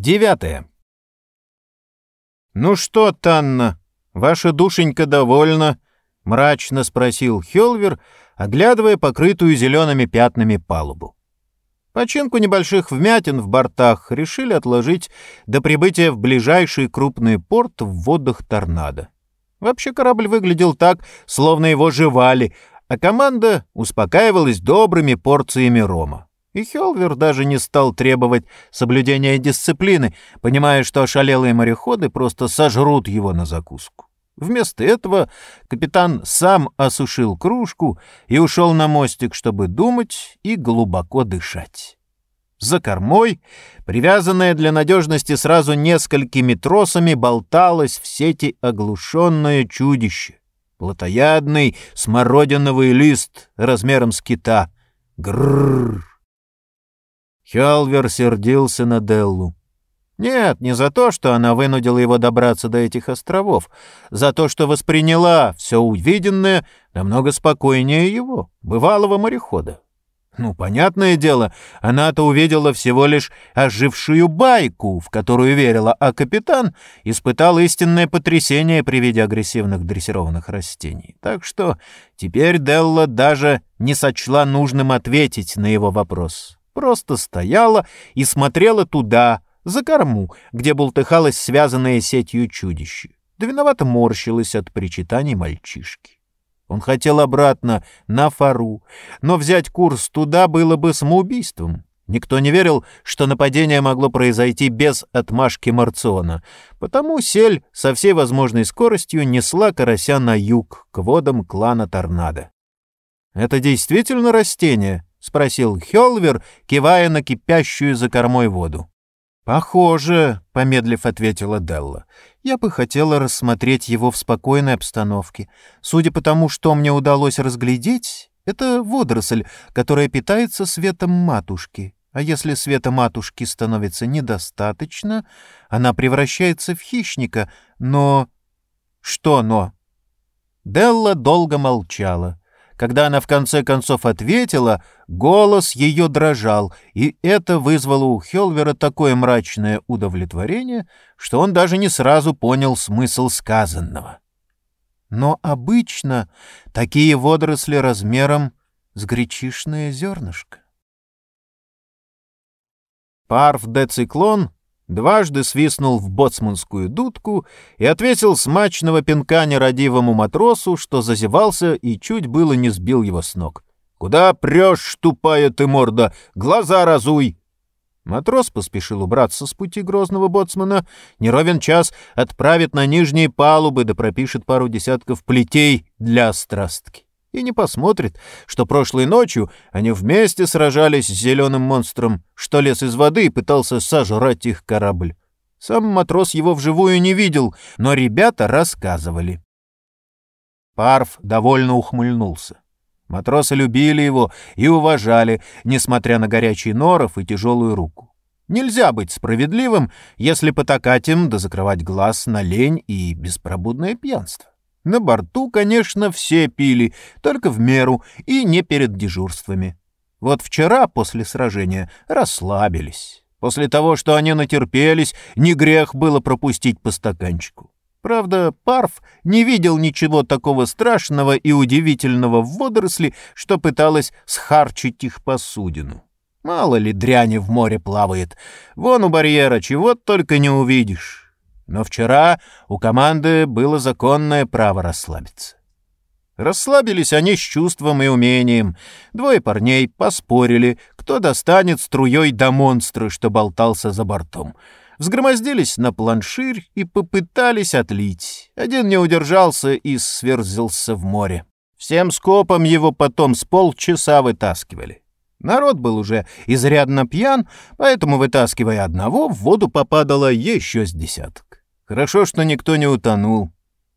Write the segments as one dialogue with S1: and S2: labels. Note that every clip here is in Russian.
S1: Девятое. «Ну что, Танна, ваша душенька довольна?» — мрачно спросил Хелвер, оглядывая покрытую зелеными пятнами палубу. Починку небольших вмятин в бортах решили отложить до прибытия в ближайший крупный порт в водах торнадо. Вообще корабль выглядел так, словно его жевали, а команда успокаивалась добрыми порциями рома. И Хелвер даже не стал требовать соблюдения дисциплины, понимая, что ошалелые мореходы просто сожрут его на закуску. Вместо этого капитан сам осушил кружку и ушел на мостик, чтобы думать и глубоко дышать. За кормой, привязанная для надежности сразу несколькими тросами, болталось в сети оглушенное чудище. Плотоядный смородиновый лист размером с кита. Грррр! Хелвер сердился на Деллу. Нет, не за то, что она вынудила его добраться до этих островов, за то, что восприняла все увиденное намного спокойнее его, бывалого морехода. Ну, понятное дело, она-то увидела всего лишь ожившую байку, в которую верила, а капитан испытал истинное потрясение при виде агрессивных дрессированных растений. Так что теперь Делла даже не сочла нужным ответить на его вопрос просто стояла и смотрела туда, за корму, где бултыхалось связанное сетью чудище. Да виновато морщилась от причитаний мальчишки. Он хотел обратно, на фару, но взять курс туда было бы самоубийством. Никто не верил, что нападение могло произойти без отмашки Марциона, потому сель со всей возможной скоростью несла карася на юг, к водам клана Торнадо. «Это действительно растение?» — спросил Хелвер, кивая на кипящую за кормой воду. «Похоже», — помедлив ответила Делла. «Я бы хотела рассмотреть его в спокойной обстановке. Судя по тому, что мне удалось разглядеть, это водоросль, которая питается светом матушки. А если света матушки становится недостаточно, она превращается в хищника. Но... Что но?» Делла долго молчала. Когда она в конце концов ответила, голос ее дрожал, и это вызвало у Хелвера такое мрачное удовлетворение, что он даже не сразу понял смысл сказанного. Но обычно такие водоросли размером с гречишное зернышко. Парф де циклон дважды свистнул в боцманскую дудку и ответил смачного пинка нерадивому матросу, что зазевался и чуть было не сбил его с ног. «Куда прешь, тупая ты морда? Глаза разуй!» Матрос поспешил убраться с пути грозного боцмана. Неровен час отправит на нижние палубы да пропишет пару десятков плетей для страстки и не посмотрит, что прошлой ночью они вместе сражались с зеленым монстром, что лез из воды и пытался сожрать их корабль. Сам матрос его вживую не видел, но ребята рассказывали. Парф довольно ухмыльнулся. Матросы любили его и уважали, несмотря на горячий норов и тяжелую руку. Нельзя быть справедливым, если потакать им да закрывать глаз на лень и беспробудное пьянство. На борту, конечно, все пили, только в меру и не перед дежурствами. Вот вчера, после сражения, расслабились. После того, что они натерпелись, не грех было пропустить по стаканчику. Правда, Парф не видел ничего такого страшного и удивительного в водоросли, что пыталась схарчить их посудину. Мало ли дряни в море плавает. Вон у барьера чего только не увидишь. Но вчера у команды было законное право расслабиться. Расслабились они с чувством и умением. Двое парней поспорили, кто достанет струей до монстра, что болтался за бортом. Взгромоздились на планширь и попытались отлить. Один не удержался и сверзился в море. Всем скопом его потом с полчаса вытаскивали. Народ был уже изрядно пьян, поэтому, вытаскивая одного, в воду попадало еще с десяток. Хорошо, что никто не утонул.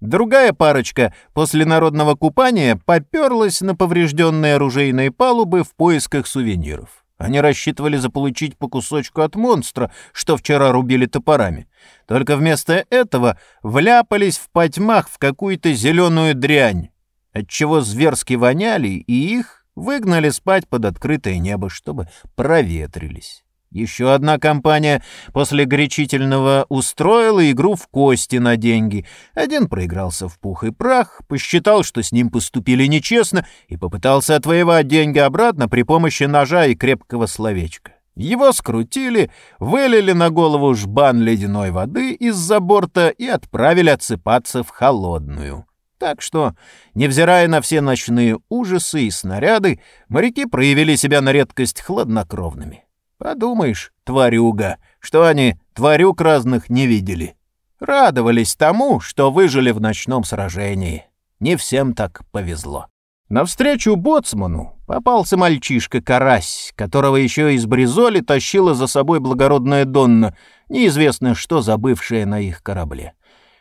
S1: Другая парочка после народного купания поперлась на поврежденные оружейные палубы в поисках сувениров. Они рассчитывали заполучить по кусочку от монстра, что вчера рубили топорами. Только вместо этого вляпались в потьмах в какую-то зеленую дрянь, отчего зверски воняли, и их выгнали спать под открытое небо, чтобы проветрились. Еще одна компания после горячительного устроила игру в кости на деньги. Один проигрался в пух и прах, посчитал, что с ним поступили нечестно, и попытался отвоевать деньги обратно при помощи ножа и крепкого словечка. Его скрутили, вылили на голову жбан ледяной воды из-за борта и отправили отсыпаться в холодную. Так что, невзирая на все ночные ужасы и снаряды, моряки проявили себя на редкость хладнокровными. Подумаешь, тварюга, что они тварюк разных не видели. Радовались тому, что выжили в ночном сражении. Не всем так повезло. Навстречу боцману попался мальчишка-карась, которого еще из Бризоли тащила за собой благородная Донна, неизвестно что забывшая на их корабле.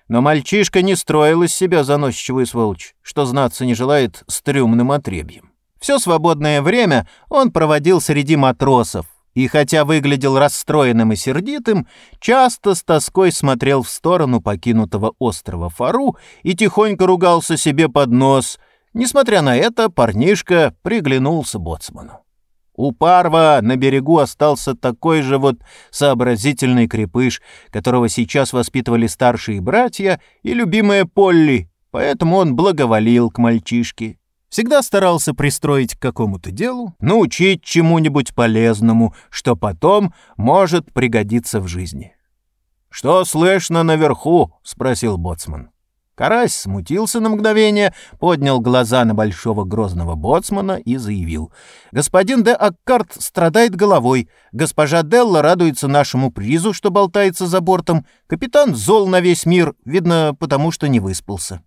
S1: Но мальчишка не строил из себя заносчивую сволочь, что знаться не желает с трюмным отребьем. Все свободное время он проводил среди матросов, и хотя выглядел расстроенным и сердитым, часто с тоской смотрел в сторону покинутого острова Фару и тихонько ругался себе под нос. Несмотря на это, парнишка приглянулся боцману. У Парва на берегу остался такой же вот сообразительный крепыш, которого сейчас воспитывали старшие братья и любимая Полли, поэтому он благоволил к мальчишке. Всегда старался пристроить к какому-то делу, научить чему-нибудь полезному, что потом может пригодиться в жизни. «Что слышно наверху?» — спросил боцман. Карась смутился на мгновение, поднял глаза на большого грозного боцмана и заявил. «Господин де Аккарт страдает головой. Госпожа Делла радуется нашему призу, что болтается за бортом. Капитан зол на весь мир, видно, потому что не выспался».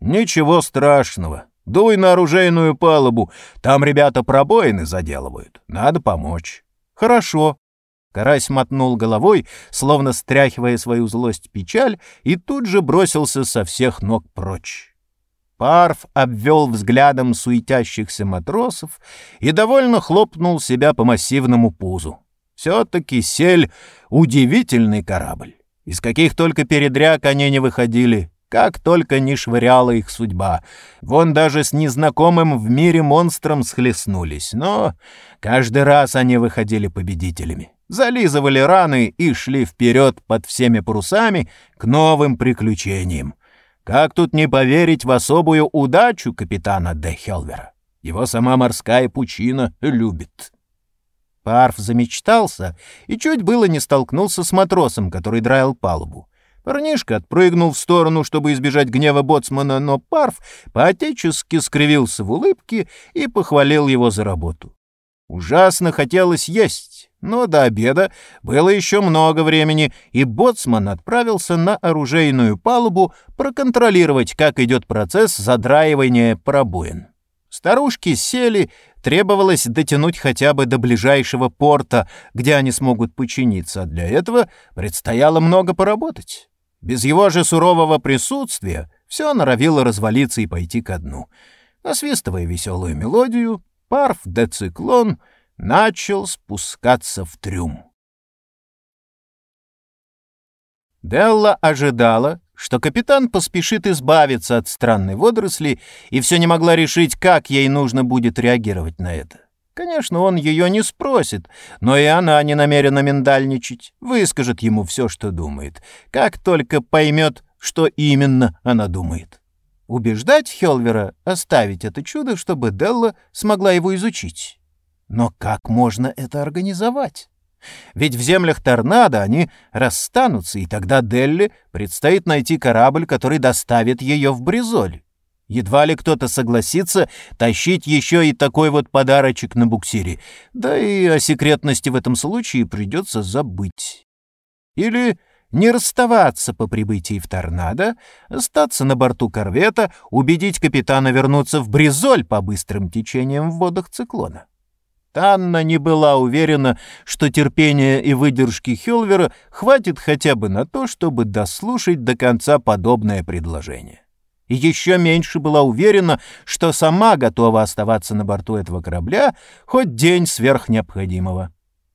S1: «Ничего страшного. Дуй на оружейную палубу. Там ребята пробоины заделывают. Надо помочь». «Хорошо», Карась мотнул головой, словно стряхивая свою злость-печаль, и тут же бросился со всех ног прочь. Парф обвел взглядом суетящихся матросов и довольно хлопнул себя по массивному пузу. Все-таки сель — удивительный корабль. Из каких только передряг они не выходили, как только не швыряла их судьба. Вон даже с незнакомым в мире монстром схлестнулись, но каждый раз они выходили победителями зализывали раны и шли вперед под всеми парусами к новым приключениям. Как тут не поверить в особую удачу капитана Де Хелвера? Его сама морская пучина любит. Парф замечтался и чуть было не столкнулся с матросом, который драил палубу. Парнишка отпрыгнул в сторону, чтобы избежать гнева боцмана, но Парф поотечески скривился в улыбке и похвалил его за работу. Ужасно хотелось есть, но до обеда было еще много времени, и боцман отправился на оружейную палубу проконтролировать, как идет процесс задраивания пробоин. Старушки сели, требовалось дотянуть хотя бы до ближайшего порта, где они смогут починиться, а для этого предстояло много поработать. Без его же сурового присутствия все норовило развалиться и пойти ко дну. Насвистывая веселую мелодию, Парф де Циклон начал спускаться в трюм. Делла ожидала, что капитан поспешит избавиться от странной водоросли и все не могла решить, как ей нужно будет реагировать на это. Конечно, он ее не спросит, но и она не намерена миндальничать, выскажет ему все, что думает, как только поймет, что именно она думает убеждать Хелвера оставить это чудо, чтобы Делла смогла его изучить. Но как можно это организовать? Ведь в землях торнадо они расстанутся, и тогда Делле предстоит найти корабль, который доставит ее в Бризоль. Едва ли кто-то согласится тащить еще и такой вот подарочек на буксире. Да и о секретности в этом случае придется забыть. Или не расставаться по прибытии в торнадо, остаться на борту корвета, убедить капитана вернуться в Бризоль по быстрым течениям в водах циклона. Танна не была уверена, что терпения и выдержки Хелвера хватит хотя бы на то, чтобы дослушать до конца подобное предложение. И еще меньше была уверена, что сама готова оставаться на борту этого корабля хоть день сверх необходимого.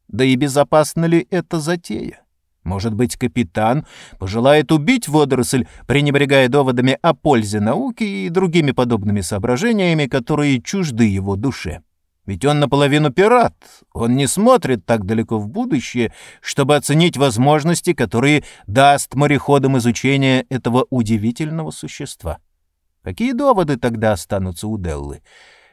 S1: Да и безопасна ли эта затея? Может быть, капитан пожелает убить водоросль, пренебрегая доводами о пользе науки и другими подобными соображениями, которые чужды его душе. Ведь он наполовину пират. Он не смотрит так далеко в будущее, чтобы оценить возможности, которые даст мореходам изучение этого удивительного существа. Какие доводы тогда останутся у Деллы?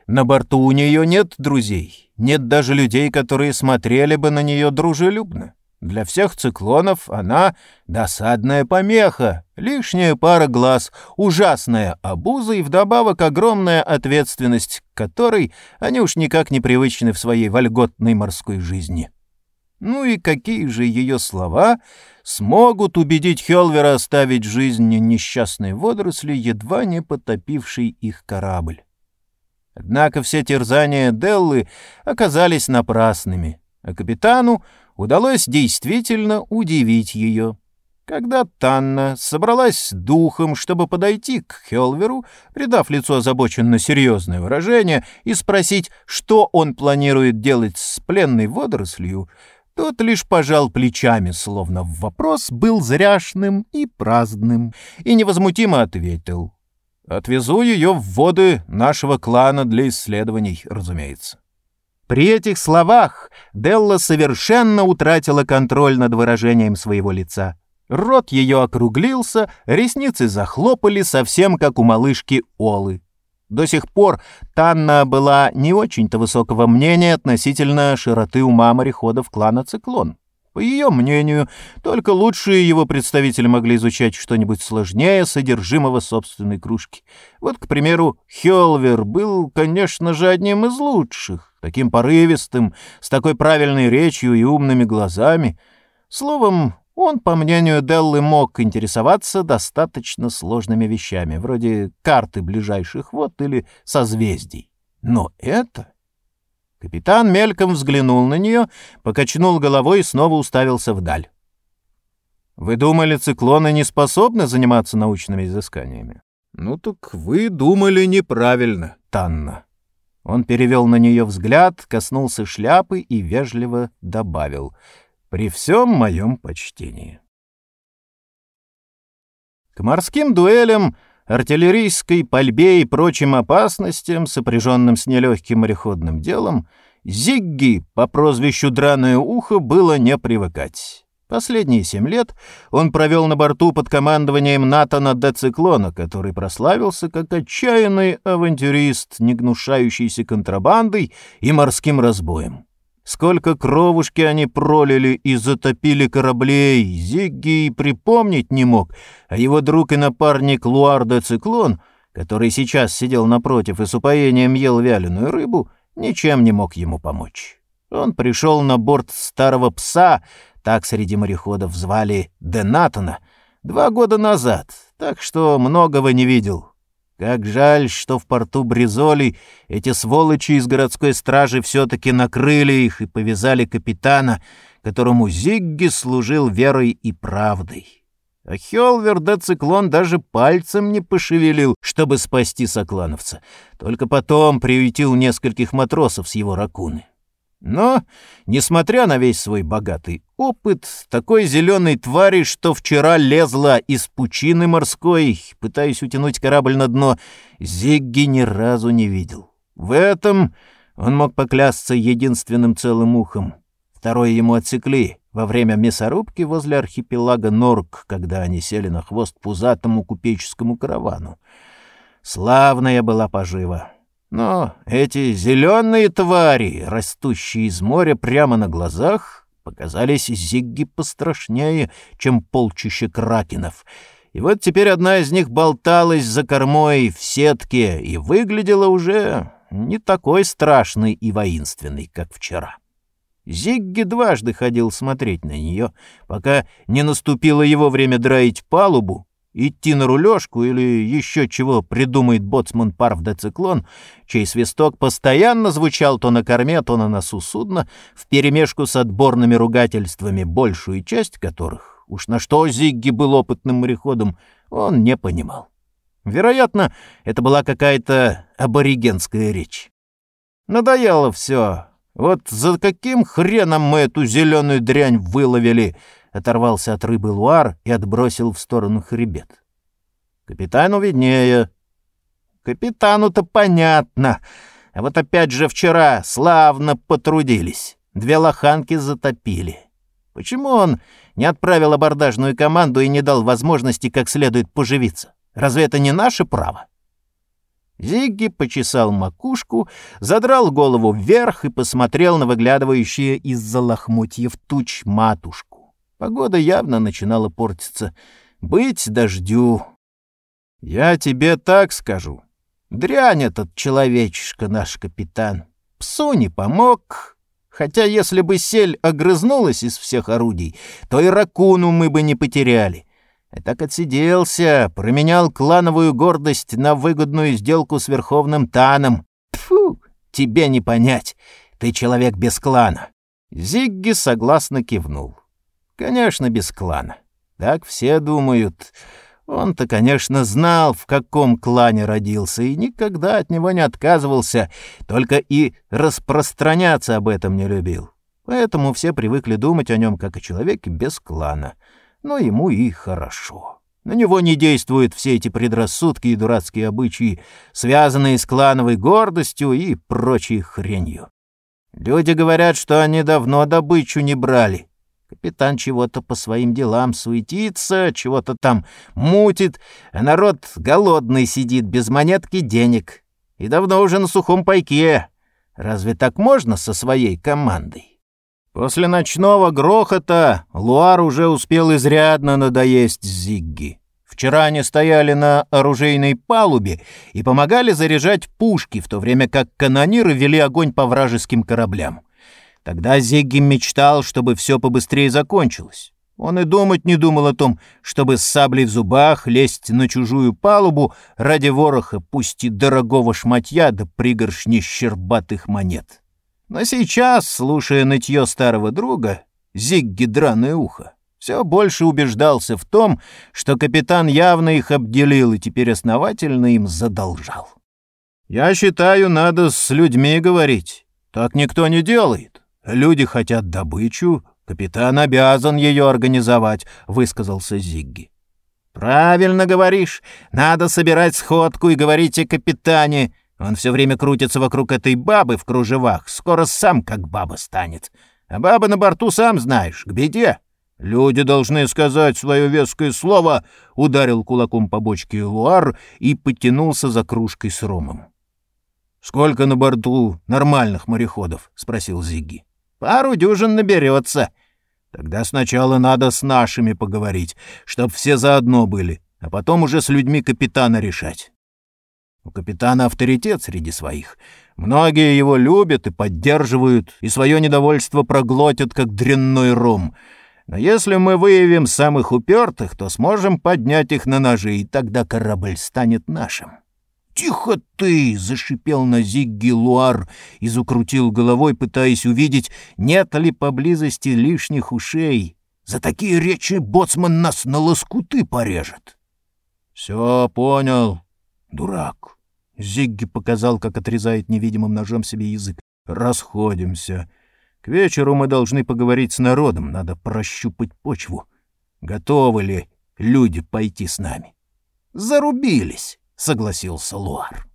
S1: На борту у нее нет друзей, нет даже людей, которые смотрели бы на нее дружелюбно. Для всех циклонов она — досадная помеха, лишняя пара глаз, ужасная обуза и вдобавок огромная ответственность, которой они уж никак не привычны в своей вольготной морской жизни. Ну и какие же ее слова смогут убедить Хелвера оставить жизнь несчастной водоросли, едва не потопивший их корабль? Однако все терзания Деллы оказались напрасными, а капитану удалось действительно удивить ее. Когда Танна собралась с духом, чтобы подойти к Хелверу, придав лицу озабоченно серьезное выражение, и спросить, что он планирует делать с пленной водорослью, тот лишь пожал плечами, словно вопрос был зряшным и праздным, и невозмутимо ответил. «Отвезу ее в воды нашего клана для исследований, разумеется». При этих словах Делла совершенно утратила контроль над выражением своего лица. Рот ее округлился, ресницы захлопали, совсем как у малышки Олы. До сих пор Танна была не очень-то высокого мнения относительно широты ума мореходов клана «Циклон». По ее мнению, только лучшие его представители могли изучать что-нибудь сложнее содержимого собственной кружки. Вот, к примеру, Хелвер был, конечно же, одним из лучших, таким порывистым, с такой правильной речью и умными глазами. Словом, он, по мнению Деллы, мог интересоваться достаточно сложными вещами, вроде карты ближайших вод или созвездий. Но это Капитан мельком взглянул на нее, покачнул головой и снова уставился вдаль. «Вы думали, циклоны не способны заниматься научными изысканиями?» «Ну так вы думали неправильно, Танна». Он перевел на нее взгляд, коснулся шляпы и вежливо добавил «При всем моем почтении». К морским дуэлям артиллерийской пальбе и прочим опасностям, сопряженным с нелегким мореходным делом, Зигги по прозвищу «Драное ухо» было не привыкать. Последние семь лет он провел на борту под командованием Натана де Циклона, который прославился как отчаянный авантюрист, не гнушающийся контрабандой и морским разбоем. Сколько кровушки они пролили и затопили кораблей, Зигги и припомнить не мог, а его друг и напарник Луардо Циклон, который сейчас сидел напротив и с упоением ел вяленую рыбу, ничем не мог ему помочь. Он пришел на борт старого пса, так среди мореходов звали Денатона, два года назад, так что многого не видел. Как жаль, что в порту Бризоли эти сволочи из городской стражи все-таки накрыли их и повязали капитана, которому Зигги служил верой и правдой. А Хелвер де Циклон даже пальцем не пошевелил, чтобы спасти соклановца. Только потом приютил нескольких матросов с его ракуны. Но, несмотря на весь свой богатый опыт, такой зеленой твари, что вчера лезла из пучины морской, пытаясь утянуть корабль на дно, Зигги ни разу не видел. В этом он мог поклясться единственным целым ухом. Второе ему отсекли во время мясорубки возле архипелага Норк, когда они сели на хвост пузатому купеческому каравану. Славная была пожива. Но эти зеленые твари, растущие из моря прямо на глазах, показались Зигги пострашнее, чем полчища кракенов. И вот теперь одна из них болталась за кормой в сетке и выглядела уже не такой страшной и воинственной, как вчера. Зигги дважды ходил смотреть на нее, пока не наступило его время драить палубу, идти на рулежку или еще чего придумает боцман Парв де Циклон, чей свисток постоянно звучал то на корме, то на носу судна, вперемешку с отборными ругательствами, большую часть которых, уж на что Зигги был опытным мореходом, он не понимал. Вероятно, это была какая-то аборигенская речь. Надоело все. Вот за каким хреном мы эту зеленую дрянь выловили — оторвался от рыбы Луар и отбросил в сторону хребет. «Капитану виднее». «Капитану-то понятно. А вот опять же вчера славно потрудились. Две лоханки затопили. Почему он не отправил абордажную команду и не дал возможности как следует поживиться? Разве это не наше право? Зигги почесал макушку, задрал голову вверх и посмотрел на выглядывающие из-за лохмотьев туч матушку. Погода явно начинала портиться. Быть дождю. Я тебе так скажу. Дрянь этот человечишка, наш капитан. Псу не помог. Хотя если бы сель огрызнулась из всех орудий, то и ракуну мы бы не потеряли. И так отсиделся, променял клановую гордость на выгодную сделку с Верховным Таном. Тфу, тебе не понять, ты человек без клана. Зигги согласно кивнул. Конечно, без клана. Так все думают. Он-то, конечно, знал, в каком клане родился, и никогда от него не отказывался, только и распространяться об этом не любил. Поэтому все привыкли думать о нем как о человеке без клана — но ему и хорошо. На него не действуют все эти предрассудки и дурацкие обычаи, связанные с клановой гордостью и прочей хренью. Люди говорят, что они давно добычу не брали. Капитан чего-то по своим делам суетится, чего-то там мутит, а народ голодный сидит без монетки денег. И давно уже на сухом пайке. Разве так можно со своей командой? После ночного грохота Луар уже успел изрядно надоесть Зигги. Вчера они стояли на оружейной палубе и помогали заряжать пушки, в то время как канониры вели огонь по вражеским кораблям. Тогда Зигги мечтал, чтобы все побыстрее закончилось. Он и думать не думал о том, чтобы с саблей в зубах лезть на чужую палубу ради вороха, пусть и дорогого шматья да пригоршни щербатых монет. Но сейчас, слушая нытье старого друга, Зигги драное ухо, все больше убеждался в том, что капитан явно их обделил и теперь основательно им задолжал. «Я считаю, надо с людьми говорить. Так никто не делает. Люди хотят добычу, капитан обязан ее организовать», — высказался Зигги. «Правильно говоришь. Надо собирать сходку и говорить о капитане. Он все время крутится вокруг этой бабы в кружевах, скоро сам как баба станет. А баба на борту, сам знаешь, к беде. Люди должны сказать свое веское слово, — ударил кулаком по бочке Луар и потянулся за кружкой с ромом. — Сколько на борту нормальных мореходов? — спросил Зигги. — Пару дюжин наберется. Тогда сначала надо с нашими поговорить, чтоб все заодно были, а потом уже с людьми капитана решать. У капитана авторитет среди своих. Многие его любят и поддерживают, и свое недовольство проглотят, как дрянной ром. Но если мы выявим самых упертых, то сможем поднять их на ножи, и тогда корабль станет нашим. «Тихо ты!» — зашипел на Зигги Луар и закрутил головой, пытаясь увидеть, нет ли поблизости лишних ушей. «За такие речи боцман нас на лоскуты порежет!» «Все понял, дурак!» Зигги показал, как отрезает невидимым ножом себе язык. «Расходимся. К вечеру мы должны поговорить с народом, надо прощупать почву. Готовы ли люди пойти с нами?» «Зарубились», — согласился Луар.